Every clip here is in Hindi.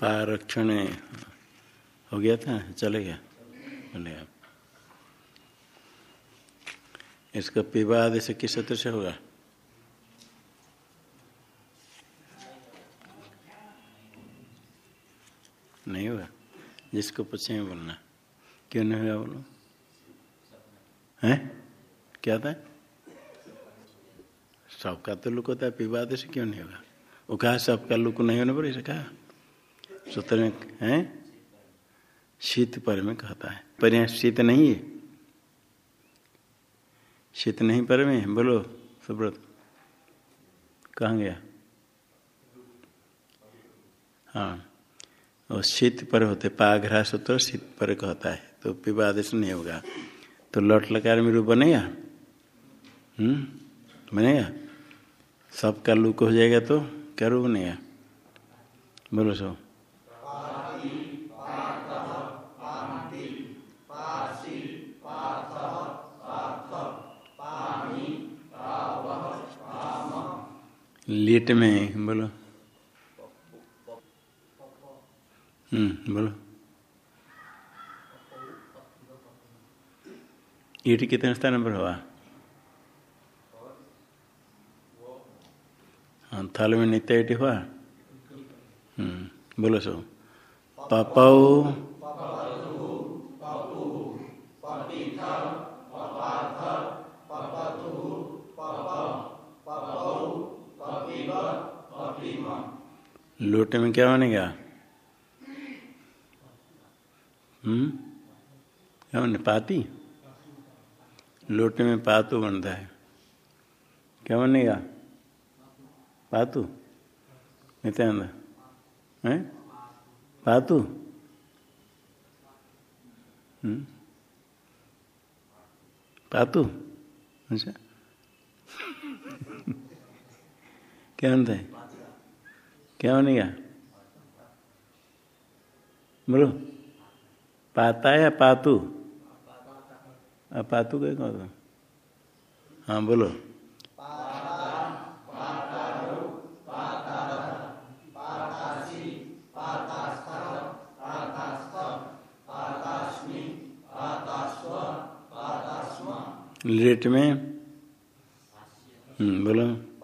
पारक्षण हो। गया था? चले गया? बोलेगा इसका विवाद से किस सूत्र से होगा? नहीं होगा। जिसको पूछे बोलना। क्यों नहीं होगा बोलो है? क्या था? सबका तो लुक होता है। विवाद से क्यों नहीं होगा? वो कहा, सबका लुक नहीं होने पर इसे कहा? सूत्र में है? शीत पर में कहता है। पर यहाँ शीत नहीं है। शीत नहीं पर में बोलो, सुब्रत। कहा गया? हाँ। और शीत पर होते पाघरा सूत्र शीत पर कहता है। तो विवाद नहीं होगा। तो लौट लकार में रूप बनेगा? हम्म? बनेगा? सबका लुक हो जाएगा तो क्या रूप बनेगा? बोलो सो लीट में बोलो। हम्म बोलो। ईट कितने स्थान पर हुआ? हाँ थल में नित्य हुआ? हम्म बोलो सो पपौ लोटे में क्या बनेगा? हम्म? क्या बने? पाती? लोटे में पातू बनता है। क्या बनेगा? पातू? नित्यानंद। है? पातू? हम्म? पातू? अच्छा। क्या बनता है? क्या बनेगा बोलो पाता या पातू? पातू कहो हाँ बोलो। लेट में? हम्म बोलो।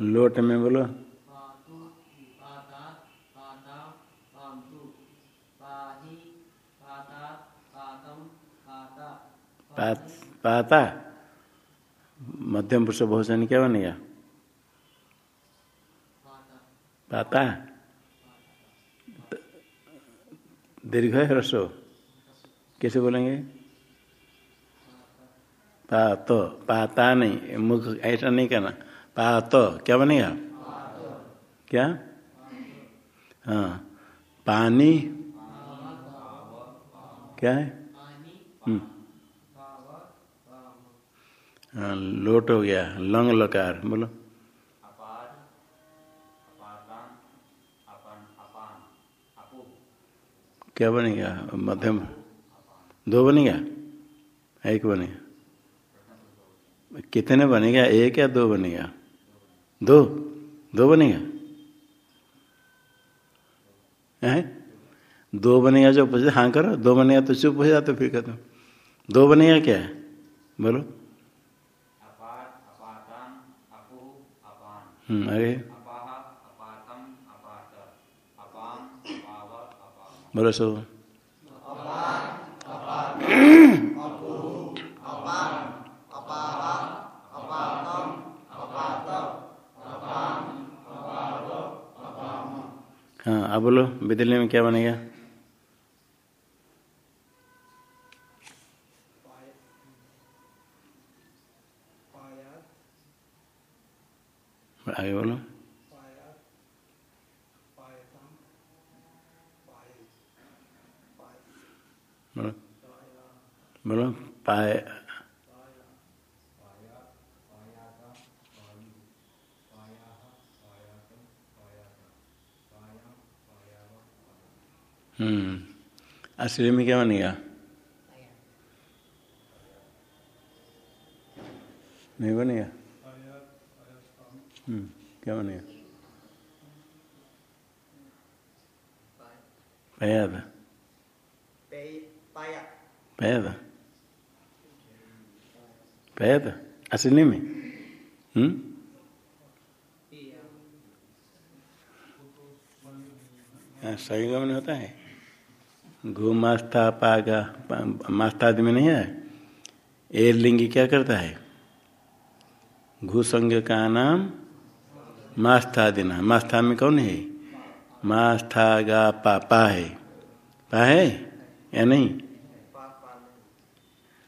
लोट में बोलो। पात, मध्यम पुरुष भोजन क्या बनेगा पाता। दीर्घ है रसो। कैसे बोलेंगे? पात, पाता नहीं, मुख ऐसा नहीं करना। पात, क्या बनेगा? क्या? हाँ पानी। क्या है? हम्म। हाँ लोट हो गया, लंग लकार, बोलो। क्या बनेगा? मध्यम। दो बनेगा? एक बनेगा। कितने बनेगा एक या दो बनेगा दो। दो बनेगा है? दो बनेगा जो पूछे हाँ करो। दो बनेगा तो चुप हो जाते, फिर कहते दो बनेगा क्या? बोलो। हम्म अरे बोलो, सो। हाँ अब बोलो विद्यालय में क्या बनेगा? शिव में क्या बनेगा नहीं बनेगा क्या बनेगा पैदा पैदा पैदा असली में हम्म सही गमन होता है घू मास्था पागा मास्था आदि में नहीं है? ए लिंगी क्या करता है? घू संज्ञ का नाम मास्था आदि नाम मास्था में कौन है? मास्था गा पा पा है। पा है या नहीं?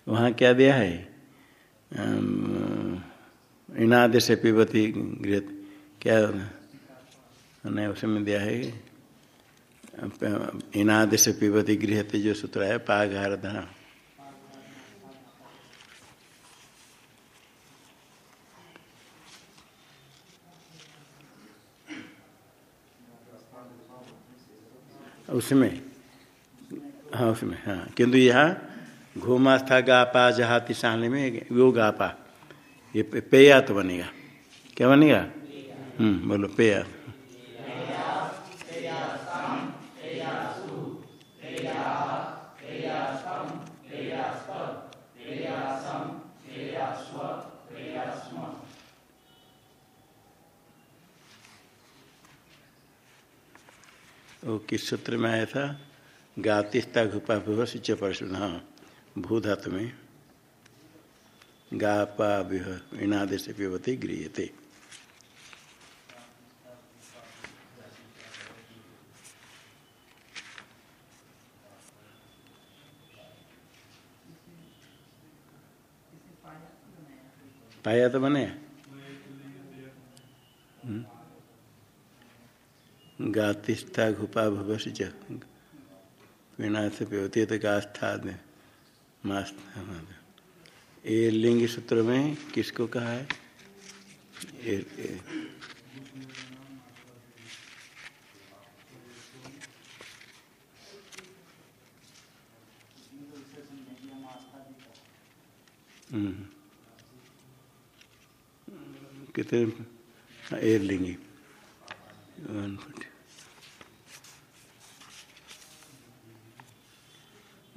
वहाँ क्या दिया है? इनाद से पिबती गृह क्या नहीं उसमें दिया है। इनाद से पिबती गृह जो सूत्र है पाघार धना उसमें हाँ उसमें हाँ किंतु यहाँ घूमास्था गापा जहाती साले में वो गापा ये पेया तो बनेगा। क्या बनेगा? हम्म बोलो पेया वो किस सूत्र में आया था? गातिस्ता घुपा भूव सिच परशुन। हाँ भू धातु में गापा विह इनाद से पिबती गृहते पाया तो बने? गातिस्था घुपा भवसी च विना से पिवती तो गास्था ये लिंग सूत्र में किसको कहा है? ए, ए, कितने? एयर लिंगी। वन फोर्टी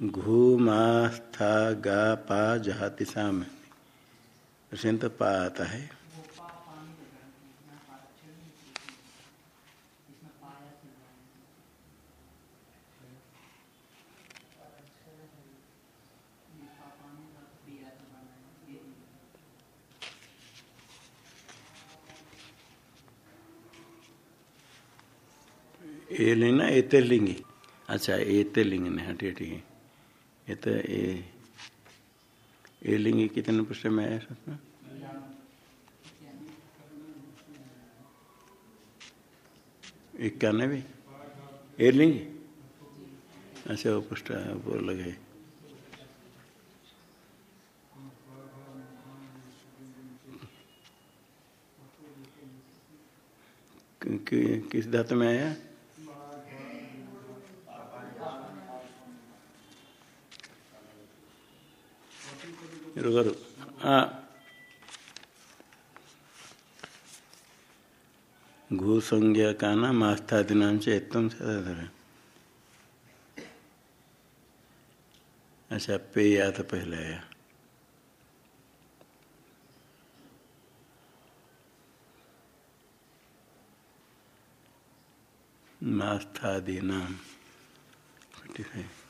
घूमास्था गा पा जहाति उसे तो पा आता है। ये लिंग ना एते लिंगी अच्छा एते लिंग ने हाँ ठीक है। ये तो ये ये लिंगी कितने पुष्ट में आया सब इक्यानवे? ए लिंगी? अच्छा वो पुष्ट, वो लगे। किस धातु में आया? रुको हाँ घू संज्ञा का नाम आस्था दिनांश एकदम से अच्छा पे या तो पहले आया मास्थादि नाम घू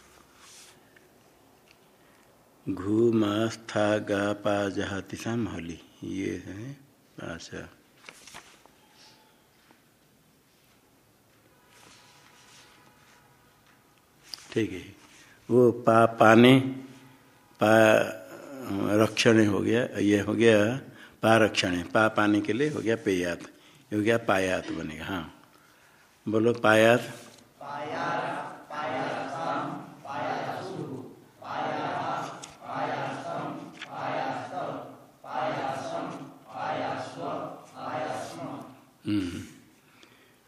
मास्था गा पा जहाति साम हली ये है अच्छा ठीक है। वो पा, पाने, पा, रक्षण हो गया। ये हो गया पा रक्षण पा पाने के लिए हो गया पेयात। हो गया पायात बनेगा हाँ। बोलो पायात।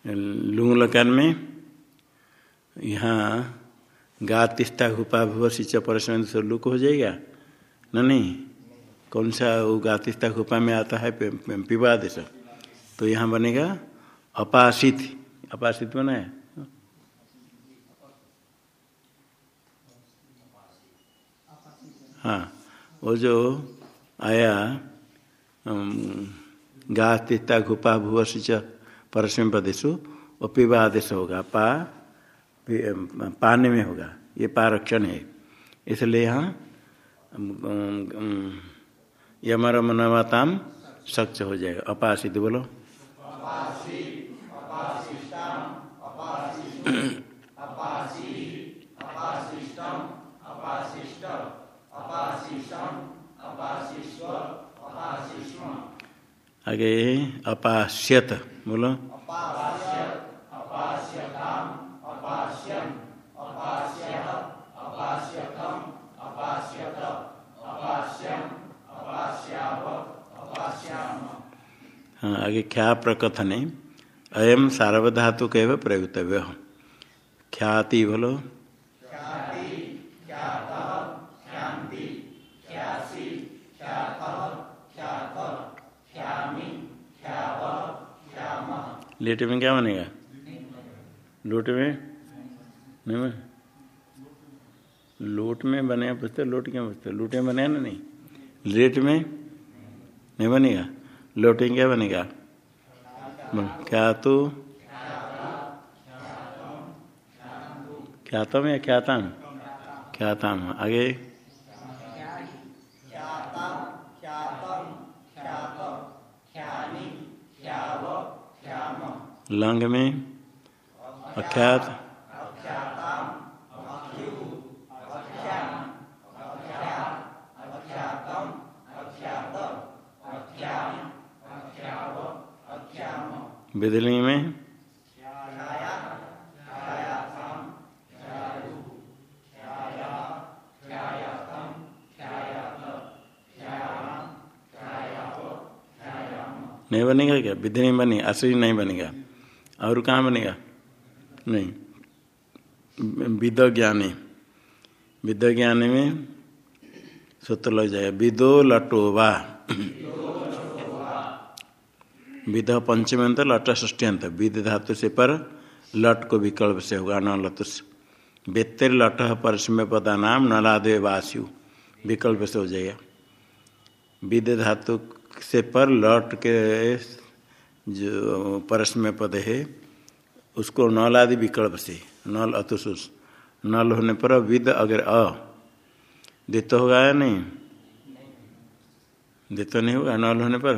लुंग लकान में यहाँ गा तिस्ता घुपा भुव सिंच परसम लुक हो जाएगा? न नहीं? कौन सा उगातिस्ता उपा में आता है पिवादेश तो यहाँ बनेगा अपासित। अपासित बना है? हाँ। वो जो आया गा तिता घुपा भूवश च परस्म प्रदेशु वो पिवा आदेश होगा पा पाने में होगा। ये पारक्षण है। इसलिए यहाँ यमर मनवाताम सच हो जाएगा। अपासित बोलो। आगे अपास्यत बोलो हाँ आगे क्या प्रकथने अयम सार्वधातु के प्रयुक्तव्य ख्याति बोलो लेट में क्या बनेगा? लूट में? नहीं बने। लूट में बने पूछते लूट क्या पूछते लूट में बने ना नहीं? लेट में? नहीं बनेगा। लोटे क्या बनेगा? क्या तो ख्यातम या ख्याताम? ख्याताम। आगे? लंग में अख्यात। बिदली में नहीं बनेगा क्या? विधि नहीं बनी असली नहीं बनेगा? और कहाँ बनेगा? नहीं। विद ज्ञानी विद ज्ञानी में सूत्र लग जाएगा। विदो लटोवा। विध पंचमी तो लट ष्टियंत विध धातु से पर लट को विकल्प से होगा, न लतुष बेतर लट परस्मय पदा नाम नलादे वास्यु विकल्प से हो जाएगा। विध धातु से पर लट के जो परस्मय पद है उसको नल आदि विकल्प से नल अतुसुस। नल होने पर विद अगर अ दित होगा या नहीं? दित नहीं होगा नल होने पर?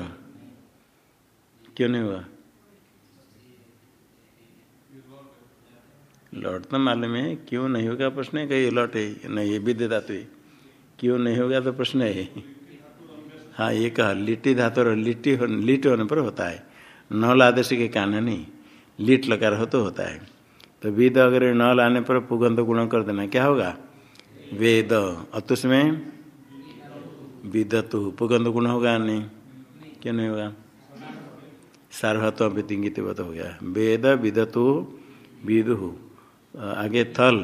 क्यों नहीं हुआ लौट तो मालूम है क्यों नहीं होगा प्रश्न? है कहीं लौट है नहीं ये विद्य धातु क्यों नहीं होगा तो प्रश्न है। हाँ ये कहा लिट्टी धातु लिट्टी हो, लिट होने पर होता है। नल आदेश के कारण नहीं, लीट लकार हो तो होता है। तो वेद अगर न लाने पर पुगंध गुण कर देना, क्या होगा? वेद अतुष में विदतु पुगंध गुण होगा नहीं, क्यों नहीं होगा? सार्वत वितिंगित हो गया। वेद विदतु विदु आगे थल,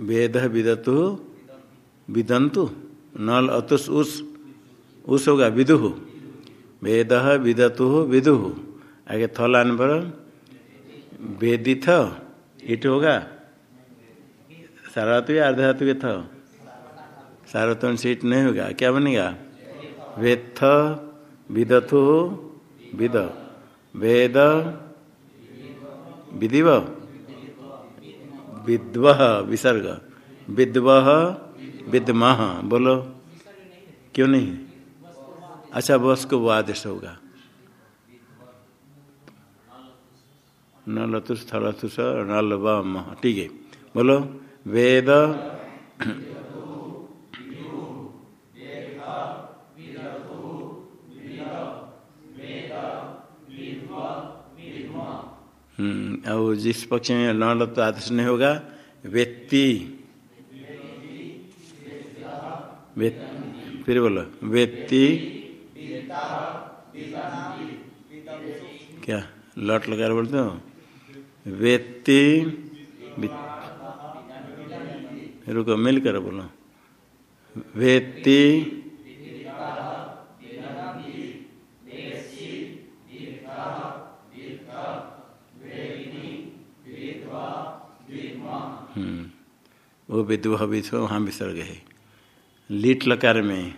वेद विदतु विदंतु। नल अतुष उस उस होगा, विदु वेद विदतु विदु। आगे थल आने पर। वेदिथ। इट होगा। सार्वत्व या अर्धातु के थ? सार्वत्व से इट नहीं होगा। क्या बनेगा? वेत्थ। विदथु विद। वेद। विदिव। विद्व। विसर्ग। विद्व। विद्म। बोलो। क्यों नहीं? अच्छा बस को वो आदेश होगा। न लतुष थलतुष वम ठीक है। बोलो, वेद और जिस पक्ष में न तो आदेश नहीं होगा व्यक्ति, फिर बोलो, व्यक्ति। क्या? लट लगा बोलते हो? वेत्ति रुको, मिलकर बोलो। वेत्ति हम्म, वो विद्वह भी तो वहाँ विसर्ग है लीट लकार में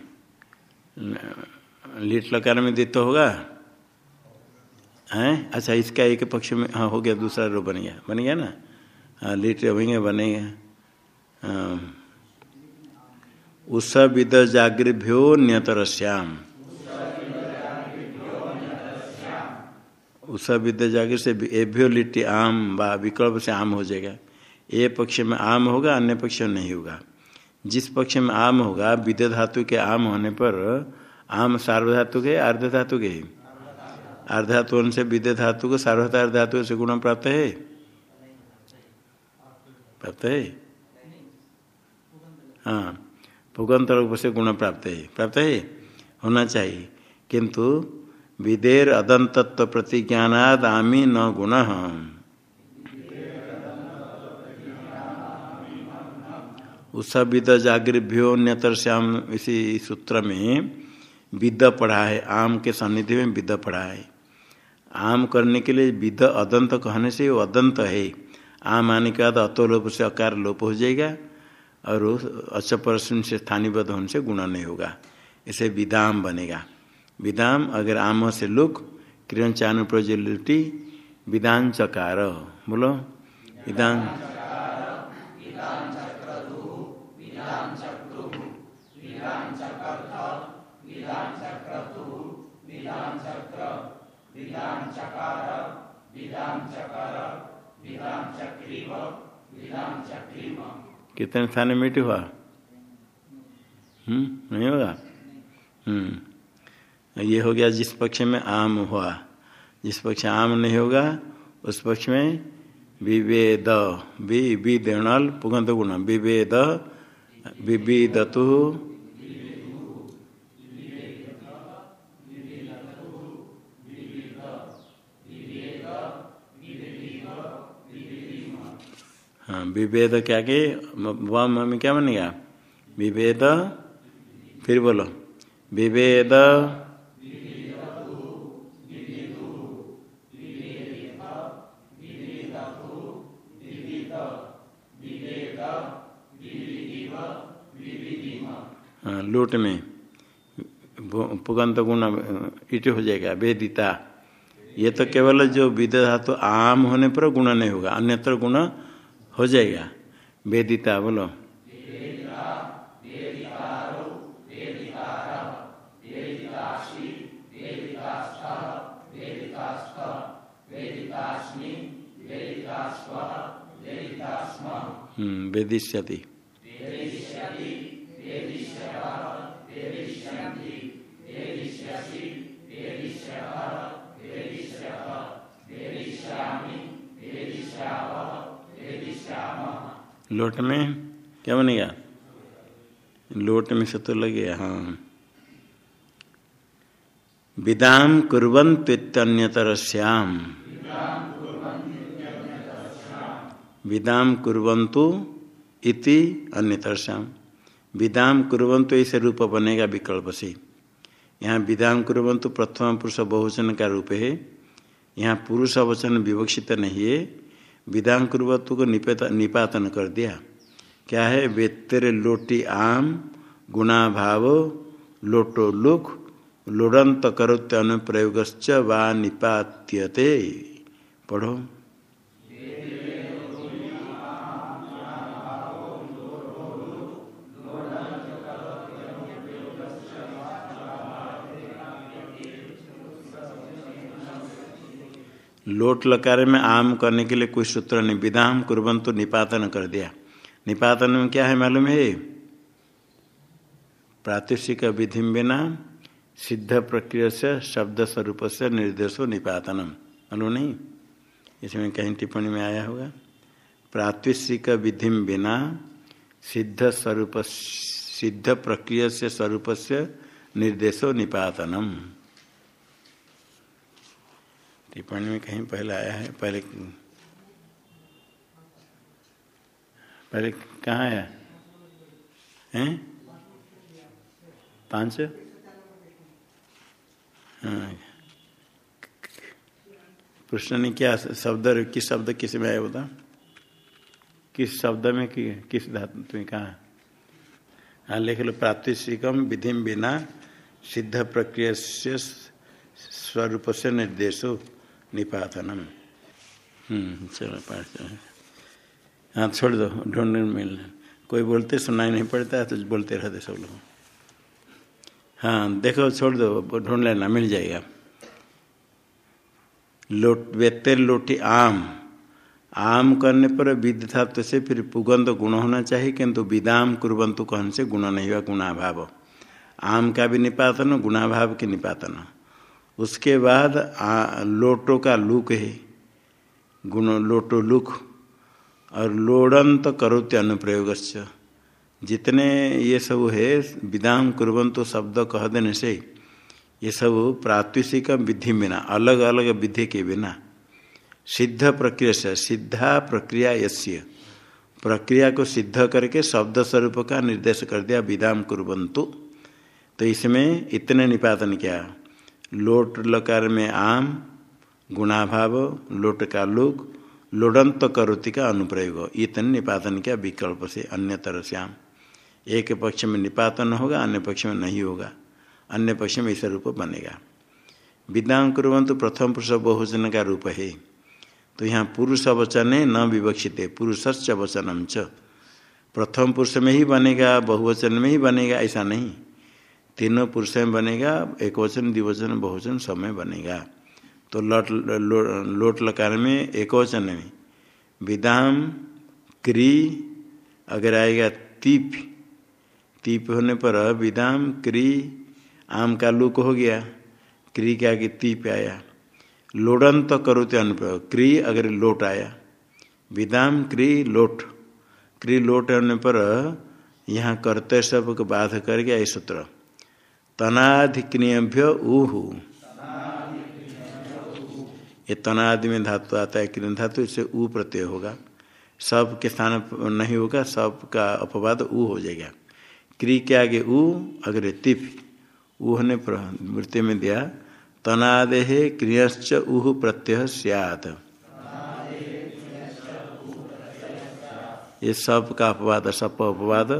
लीट लकार में द्वित्व होगा? हैं? अच्छा इसका एक पक्ष में हाँ हो गया, दूसरा रो बन गया। बन गया ना? हाँ लीट होंगे, बनेगा। उस विद जागृभ्यो न्यतर श्याम उस विद्या जागृत से एभ्यो लिट्टी आम व विकल्प से आम हो जाएगा। ए पक्ष में आम होगा, अन्य पक्ष में नहीं होगा। जिस पक्ष में आम होगा विद्य धातु के आम होने पर आम सार्वधातु के अर्ध धातु के अर्धातु से विद्य धातु को सार्वधार धातु से गुण प्राप्त है? प्राप्त है? हाँ पुगंत रूप से गुण प्राप्त है। प्राप्त है? होना चाहिए। किंतु विदेर अदंतत्व प्रतिज्ञानाद आमी न गुण। उस विद जागृभ्यो न्यतर श्याम इसी सूत्र में विद पढ़ा है, आम के सन्निधि में विद पढ़ा है। आम करने के लिए विद अदंत कहने से वो अदंत है। आम आने के बाद अतोलोप से अकार लोप हो जाएगा और अचपर से स्थानीबद्ध होने से गुण नहीं होगा। इसे विदाम बनेगा। विदाम अगर आम से लुक, किरण चानु प्रजुलिटी विदान चकार बोलो। विदान कितने स्थान मीट हुआ? हम्म नहीं होगा? हम्म। ये हो गया जिस पक्ष में आम हुआ। जिस पक्ष आम नहीं होगा, उस पक्ष में विवेद विवेदणल पुगंत गुण। विवेद विविदतु हाँ विभेद क्या के वम में क्या बनेगा विभेद, फिर बोलो। विभेद हाँ लूट में। पुगंत गुण इट हो जाएगा, वेदिता। ये तो केवल जो विद धातु आम होने पर गुण नहीं होगा, अन्यत्र गुण हो जाएगा। वेदिता बोलो हम्म वेदिष्यति लोट में? क्या बनेगा लोट में से तो लगे हाँ। विदाम कुरंतर श्याम विदाम कुरंतु इति अन्यतर श्याम विदाम कुरंतु ऐसे रूप बनेगा विकल्प से। यहाँ विदाम कुरंतु प्रथम पुरुष बहुवचन का रूप है। यहाँ पुरुष वचन विवक्षित नहीं है। विधान कुर्वत्व को निपेत निपातन कर दिया। क्या है? वेत्तर लोटी आम गुणा भाव लोटो लुक, लोड़ंत करोत्य अनुप्रयोग व निपात्यते। पढ़ो। लोट लकार में आम करने के लिए कोई सूत्र नहीं। विधाम कुरबन तो निपातन कर दिया। निपातन में क्या है मालूम है? प्रातिशिक विधि बिना सिद्ध प्रक्रिया से, शब्द स्वरूप से निर्देशो निपातनम। मालूम नहीं? इसमें कहीं टिप्पणी में आया होगा। प्रातिशिक विधि बिना सिद्ध स्वरूप, सिद्ध प्रक्रिया से, स्वरूप से निर्देशो निपातनम। टिप्पणी में कहीं पहले आया है? पहले पहले कहाँ आया हैं? पाँच हाँ। प्रश्न ने क्या शब्द किस शब्द किसमें आया बता किस शब्द में कि, किस धातु तुम्हें कहा? हाँ लिख लो प्रातिशिकम विधि बिना सिद्ध प्रक्रिया स्वरूप से निर्देशो। निपातनम। हम्म, चलो पाठ हाँ। छोड़ दो ढूँढने मिल। कोई बोलते सुनाई नहीं पड़ता है तो बोलते रहते सब लोग। हाँ देखो छोड़ दो ढूंढ लेना मिल जाएगा। लोट वेते लोटी आम। आम करने पर था तो से फिर पुगंध गुण होना चाहिए किंतु विदाम कुरबंतु कहने से गुण नहीं हुआ गुणाभाव। आम का भी निपातन गुणाभाव के निपातन। उसके बाद आ, लोटो का लुक है। गुण लोटो लुक। और लोड़ंत करोत्य अनुप्रयोग जितने ये सब है विदाम कुरबंतु शब्द कह देने से ये सब प्रात्विषिक विधि बिना अलग अलग विधि के बिना। सिद्ध प्रक्रिया से सिद्धा प्रक्रिया यश्य प्रक्रिया को सिद्ध करके शब्द स्वरूप का निर्देश कर दिया विदाम कुरबंतु तो इसमें इतने निपातन किया। लोट लकार में आम, गुणाभाव, लोट का लोक लोडंत करोति का अनुप्रयोग। इतने निपातन क्या विकल्प से अन्य तरह से आम। एक पक्ष में निपातन होगा, अन्य पक्ष में नहीं होगा। अन्य पक्ष में ऐसा रूप बनेगा। विदाम कुरबंतु प्रथम पुरुष बहुजन का रूप है। तो यहाँ पुरुष वचन है न विवक्षित है पुरुष वचनम च। प्रथम पुरुष में ही बनेगा, बहुवचन में ही बनेगा, ऐसा नहीं। तीनों पुरुष में बनेगा एक वचन द्विवचन बहुवचन सब में बनेगा। तो लट लो, लोट लकार में एक वचन में विदाम क्री अगर आएगा तीप तीप होने पर विदाम क्री आम का लुक हो गया। क्री के आगे तीप आया। लोडन तो करोते अनुप्रयोग। क्री अगर लोट आया। विदाम क्री लोट। क्री लोट होने पर यहाँ करते सबको बाध कर गया ये सूत्र। तनाधिक्रियभ्य ऊह। ये तनादि में धातु आता है क्रिय धातु इससे ऊ प्रत्यय होगा। सब के स्थान नहीं होगा सब का अपवाद ऊ हो जाएगा। क्री के आगे ऊ, अगर तिप। ऊ होने पर मृत्यु में दिया तनादे क्रियश्च उह प्रत्यय सियात। ये सब का अपवाद, सप अपवाद,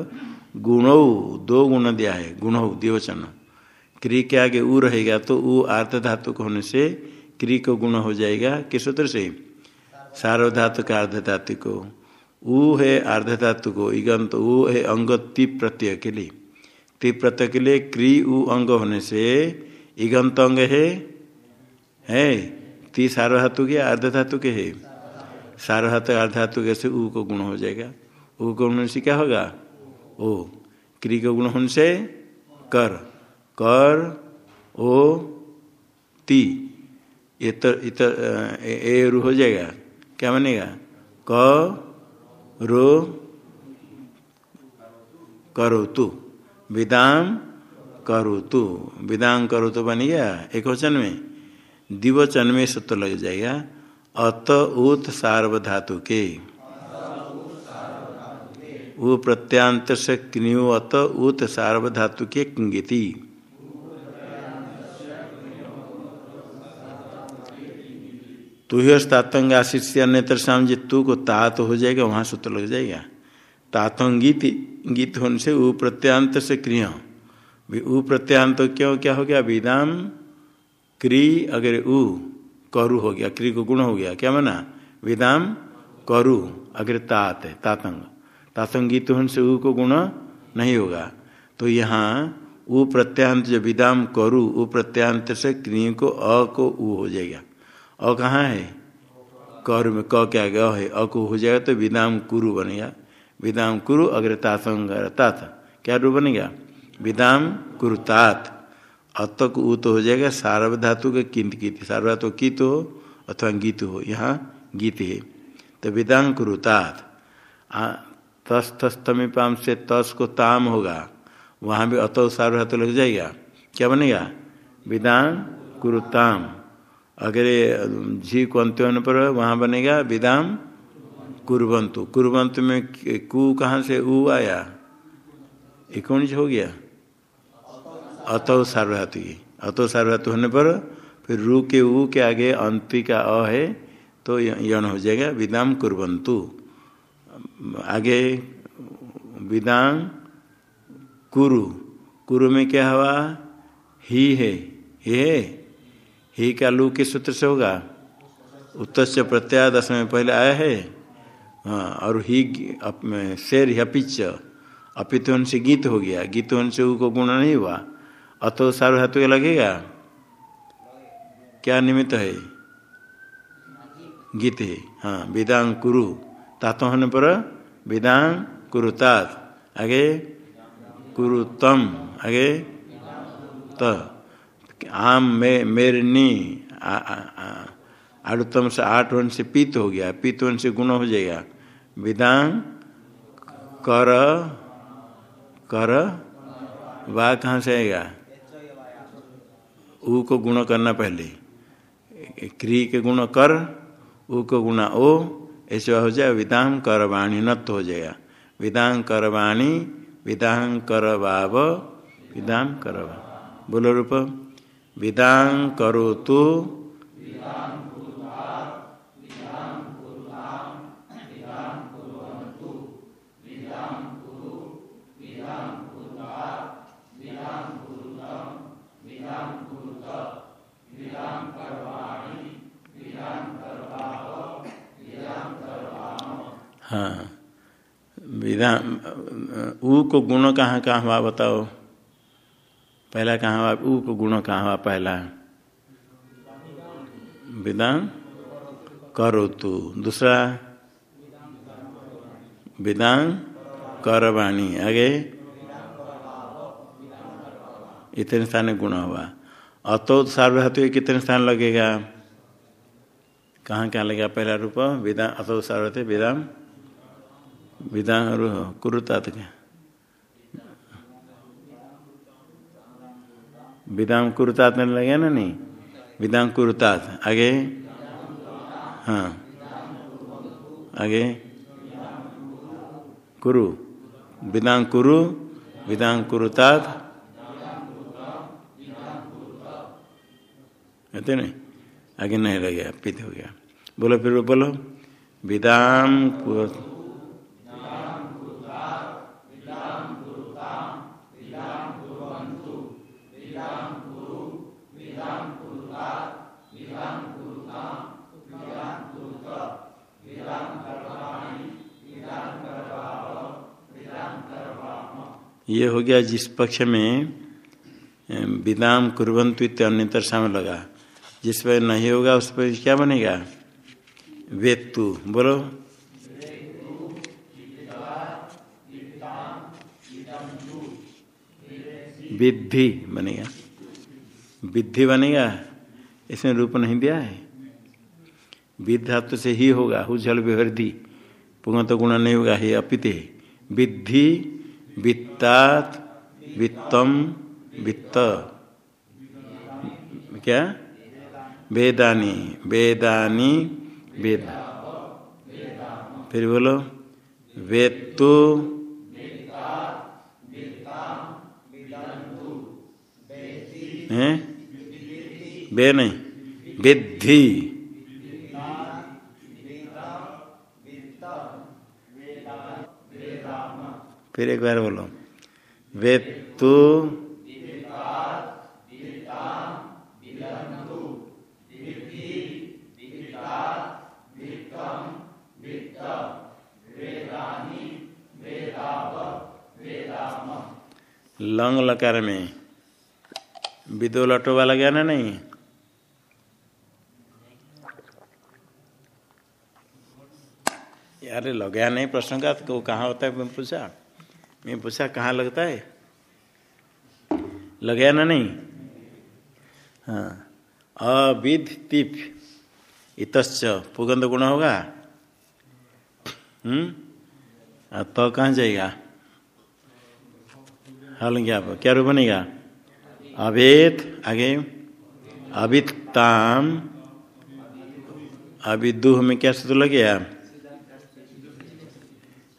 गुणौ, दो गुण दिया है, गुणौ दिवचन क्री के आगे ऊ रहेगा तो ऊ आर्थ धातु होने से क्री को गुण हो जाएगा। किस सूत्र से? सार्वधातु का अर्ध धातु को ऊ है अर्ध धातु को इगंत ऊ है अंग तिप प्रत्यय के लिए। तिप प्रत्यय के लिए क्री ऊ अंग होने से इगंत अंग है। है? ती सार्वधातु के अर्ध धातु के है? सार्वधातु अर्ध धातु के से ऊ को गुण हो जाएगा। ऊ को गुण से क्या होगा? ओ, क्री को गुण होने से कर। कर, ओ, ती। इतर इतर ए रू हो जाएगा। क्या बनेगा? क, रो करो तू विदाम करो तो विदांग करो तो बन गया एक वचन में। दिवचन में सूत्र लग जाएगा। अत उत सार्वधातु के। वो प्रत्यांत से क्नियो अत उत सार्वधातु के किंगिति। तू ही तातंग आशित से अन्यत्र जी तू को तात हो जाएगा, वहाँ सूत्र लग जाएगा। तातंगीत गीत होने से वो प्रत्यांत से क्रिया। उ प्रत्यांत क्यों, क्या हो गया? विदाम क्री अगर उ करु हो गया, क्री को गुण हो गया, क्या मना विदाम करु अगर तात है तातंग तातंगित होने से उ को गुण नहीं होगा। तो यहाँ उ प्रत्यांत जो विदाम करु उ प्रत्यांत से क्रिय को अ को ऊ हो जाएगा। अ कहाँ है? कर में क क्या गया है? अ को हो जाएगा तो विदाम कुरु बनेगा विदाम कुरु अगर तातंग तात क्या रूप बनेगा विदाम कुरुतात अतक तो हो जाएगा सार्वधातु के किंत गीत सार्वधातु कित हो अथवा गीत हो। यहाँ गीत है। तो विदांग कुरुतात तस तस पाम से तस को ताम होगा। वहाँ भी अतो सार्वधातु लग जाएगा। क्या बनेगा? विदांग कुरुताम अगर झी को अंत्य होने पर वहाँ बनेगा, विदाम कुरबंतु कुरबंतु में कु कहाँ से? ऊ आया। इकोनिज हो गया। अतो सार्वधातु की अतो सार्वधातु होने पर फिर रू के ऊ के आगे अंति का अ है तो यण हो जाएगा, विदाम कुरबंतु आगे विदाम कुरु। कुरु में क्या हुआ? ही है। ही है? ही का लू के सूत्र से होगा? उत्तर प्रत्याय दस में पहले आया है। हाँ और ही शेर हपिच अपित से गीत हो गया। गीत से को गुण नहीं हुआ। अतो सार्वधातु लगेगा? क्या निमित्त है? गीत है। हाँ वेदांग कुरु। तातो होने पर वेदांग कुरुतात। आगे कुरुतम। आगे त। आम मे मेरनी आड़ुतम से आठ वन से पीत हो गया। पीत वन से गुण हो जाएगा। विदांग, कर कर, वा कहाँ से आएगा? ऊ को गुण करना पहले। क्री के गुण कर ऊ को गुणा ओ, ऐसे हो जाए विदांग, कर, वाणी नत हो जाएगा। विदांग, कर, वाणी, विदांग, कर, वाव, विदांग, कर बोलो रूप विदांग करो तो हाँ। विधान ऊ को गुण कहाँ कहाँ हुआ बताओ। पहला कहाँ हुआ? को गुण कहाँ हुआ पहला? विधान करो तू दूसरा? विधान करवाणी। आगे? इतने स्थान गुण हुआ। अतो सार्वधातु कितने स्थान लगेगा? कहाँ कहाँ लगेगा पहला रूप? विधान अतो सार्वधातु विधान विधान कुरुतात क्या विधान कुरुतात में लगे ना नहीं? विधान कुरुतात। आगे? हाँ। आगे? कुरु। विधान कुरु विधान कुरुतात। कहते नहीं? आगे नहीं लग गया पित हो गया। बोलो फिर बोलो। विदाम ये हो गया जिस पक्ष में विदाम कुरंतु अन्यतर सामने लगा। जिस पर नहीं होगा, उस पर क्या बनेगा? वेत्तु। बोलो। विद्धि बनेगा। विद्धि बनेगा? इसमें रूप नहीं दिया है। विधातु से ही होगा। हुजल विहृदि पुंग तो गुण नहीं होगा। हे अपित। विद्धि वित्तात वित्तम वित्त। क्या? वेदानी। वेदानी वेद। फिर बोलो। वेत्तु। हैं? वे नहीं। विद्धि। फिर एक बार बोलो। वेत्तु लंग लकार में। विदो लटो वाला गया ना नहीं? यार लगा नहीं प्रश्न का तो कहाँ होता है पूछा? मैं पूछा, कहाँ लगता है? लगे ना नहीं? हाँ। अविध तिप इतश्च। पुगंध गुण होगा? हम्म? तो कहाँ जाएगा? हल क्या क्या रूप बनेगा? अवेद। आगे। अविताम अविदुह में क्या सूत्र लग गया?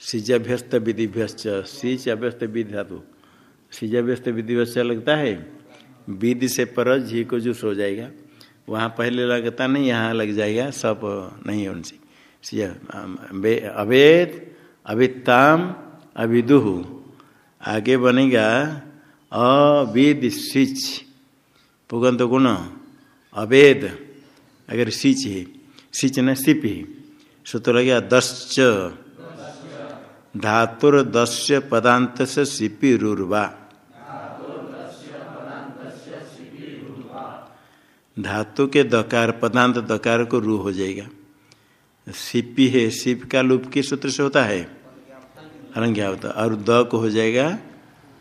सिजभ्यस्त विधिभ्यस्त सिज अभ्यस्त विधि धातु सिजभ्यस्त विधिभ्यस्त लगता है, विधि से पर झी को जूस हो जाएगा, वहाँ पहले लगता नहीं, यहाँ लग जाएगा, सब नहीं उनसे अवेद अभिताम अभिदुह आगे बनेगा अविद सिच पुगंत गुण, अवेद। अगर सिच है, सिच न सिप ही सूत्र लगेगा दश्च। धातुर दस्य पदांत से सिपि रुर्वा धातु के दकार पदांत दकार को रू हो जाएगा। सिपी है, सिप का लूप किस सूत्र से होता है? अलंग्या होता और द को हो जाएगा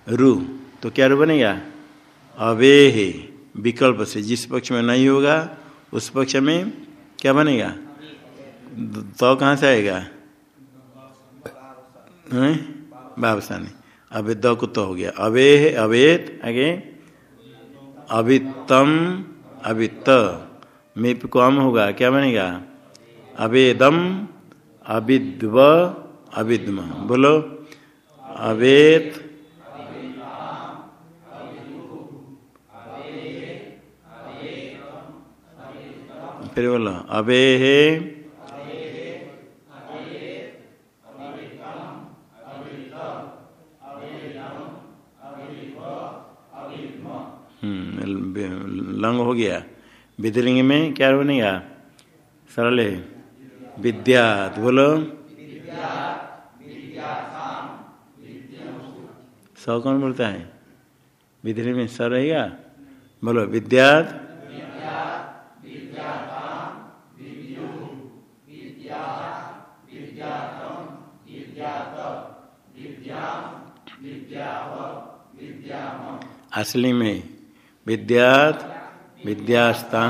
रू। तो क्या रू बनेगा? अवे है, विकल्प से। जिस पक्ष में नहीं होगा, उस पक्ष में क्या बनेगा? द कहाँ से आएगा? बाबसानी अबे द को हो गया। अवे अवेद आगे। अवितम अवित मिप कम होगा। क्या बनेगा? अवेदम, अविद्व, अविद्म। बोलो। अवेद फिर बोलो। अवे है लंग हो गया। विधिलिंग में क्या बनेगा सरल है विद्या बोलो। स कौन बोलता है? विधिलिंग में स रहेगा? बोलो विद्यात असली में विद्यात विद्यास्ता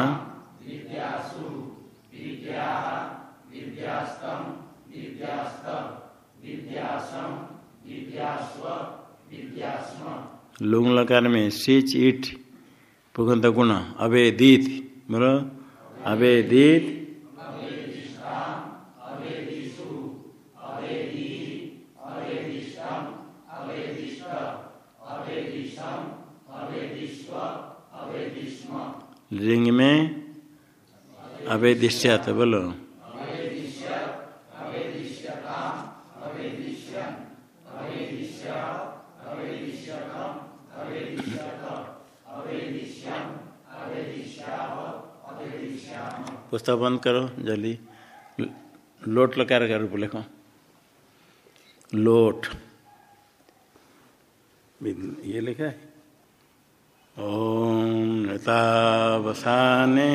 लुंग लकार में सिच इट पुगंत गुण अवेदित बोलो अवेदित लिंग में अवेदिश्यात बोलो। पुस्तक बंद करो, जल्दी। लोट लकार का रूप लिखो। लोट। ये लिखा है? ओम नतावसाने